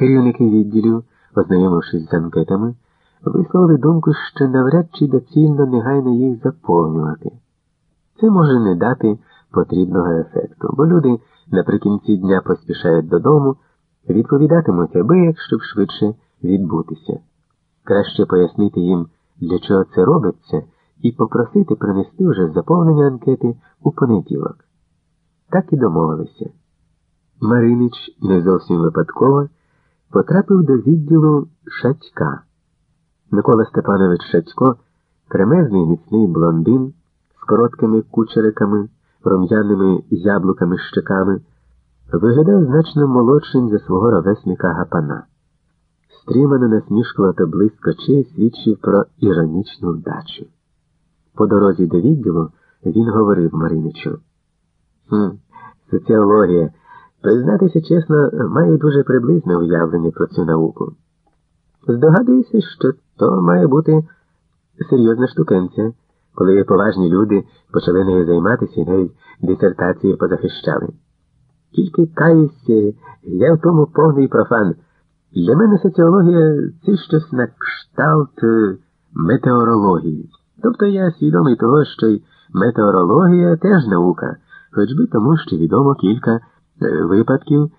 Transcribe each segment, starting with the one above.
Керівники відділів, ознайомившись з анкетами, висловили думку, що навряд чи доцільно негайно їх заповнювати. Це може не дати потрібного ефекту, бо люди наприкінці дня поспішають додому, відповідатимуть аби як щоб швидше відбутися. Краще пояснити їм, для чого це робиться, і попросити принести вже заповнення анкети у понеділок. Так і домовилися. Маринич не зовсім випадково потрапив до відділу Шатька. Микола Степанович Шатько, кремезний міцний блондин з короткими кучериками, рум'яними яблуками щеками, виглядав значно молодшим за свого ровесника Гапана. Стрімано насмішкувато близько очей свідчив про іронічну вдачу. По дорозі до відділу він говорив Мариничу. «Хм, Соціологія. Признатися чесно, маю дуже приблизне уявлення про цю науку. Здогадуюся, що то має бути серйозна штукенця, коли поважні люди почали нею займатися і навіть дисертації позахищали. Тільки каюся, я в тому повний профан. Для мене соціологія це щось на кшталт е, метеорології. Тобто я свідомий того, що й метеорологія теж наука, хоч би тому, що відомо кілька випадків,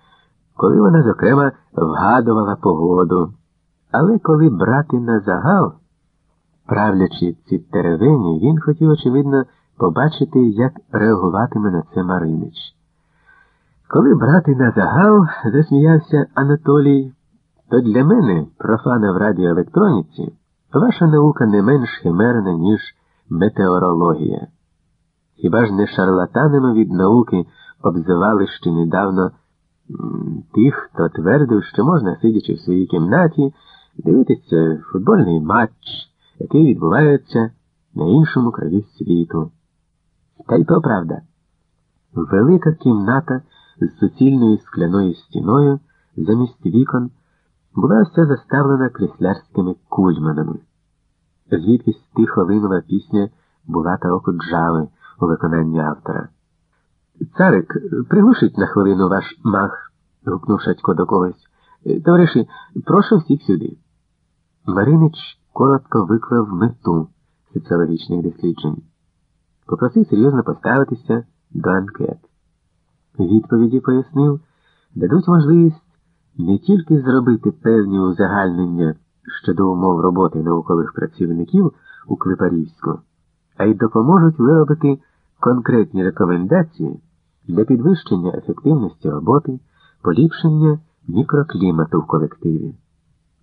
коли вона, зокрема, вгадувала погоду. Але коли брати на загал, правлячи ці теревені, він хотів, очевидно, побачити, як реагуватиме на це Маринич. Коли брати на загал, засміявся Анатолій, то для мене, профана в радіоелектроніці, ваша наука не менш химерна, ніж метеорологія. Хіба ж не шарлатанами від науки обзивали ще недавно тих, хто твердив, що можна, сидячи в своїй кімнаті, дивитися футбольний матч, який відбувається на іншому краю світу. Та й то правда. Велика кімната з суцільною скляною стіною замість вікон була вся заставлена кріслярськими кульманами. Звідкись тихо линула пісня Булата око Джави у виконанні автора. Царик, приглушить на хвилину ваш мах, гукнув Шатько до когось. Товариші, прошу всіх сюди. Маринич коротко виклав мету соціологічних досліджень. Попросив серйозно поставитися до анкет. Відповіді пояснив, дадуть можливість не тільки зробити певні узагальнення щодо умов роботи наукових працівників у Клепарівську, а й допоможуть виробити конкретні рекомендації для підвищення ефективності роботи, поліпшення мікроклімату в колективі.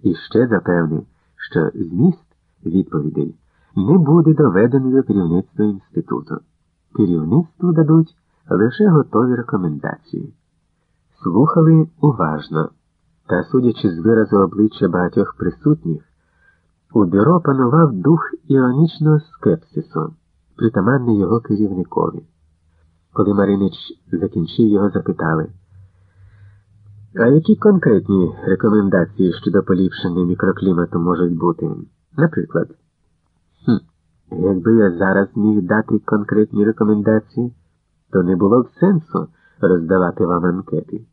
І ще запевнив, що зміст відповідей не буде доведений до керівництва інституту. Керівництву дадуть лише готові рекомендації. Слухали уважно, та, судячи з виразу обличчя багатьох присутніх, у бюро панував дух іронічного скепсису, притаманний його керівникові. Коли Маринич закінчив, його запитали. А які конкретні рекомендації щодо поліпшення мікроклімату можуть бути? Наприклад, хм, якби я зараз міг дати конкретні рекомендації, то не було б сенсу роздавати вам анкети.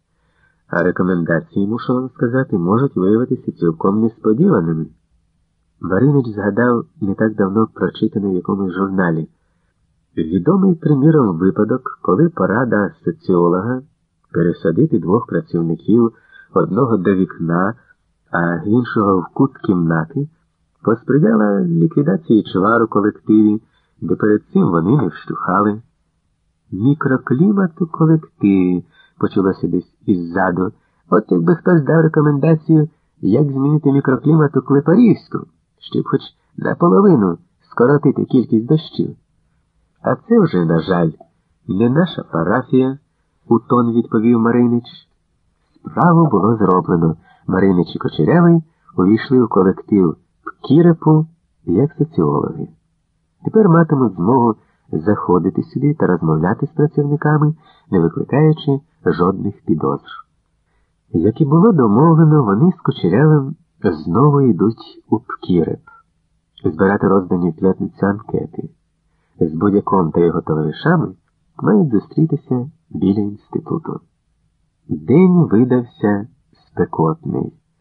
А рекомендації, мушу вам сказати, можуть виявитися цілком несподіваними. Маринич згадав не так давно прочитаний в якомусь журналі. Відомий, приміром, випадок, коли порада соціолога пересадити двох працівників одного до вікна, а іншого в кут кімнати, посприяла ліквідації чвару колективі, де перед цим вони не вщухали. Мікроклімат у колективі почулося десь іззаду. От якби хтось дав рекомендацію, як змінити мікроклімат у Клепарівську, щоб хоч наполовину скоротити кількість дощів. А це вже, на жаль, не наша парафія у тон відповів Маринич. Справу було зроблено. Маринич і Кочерявий увійшли у колектив Кірепу як соціологи. Тепер матимуть змогу заходити сюди та розмовляти з працівниками, не викликаючи жодних підозр. Як і було домовлено, вони з Кочерявим знову йдуть у Пкіреп, збирати роздані в п'ятницю анкети. З будь-яком та його товаришами мають зустрітися біля інституту. День видався спекотний.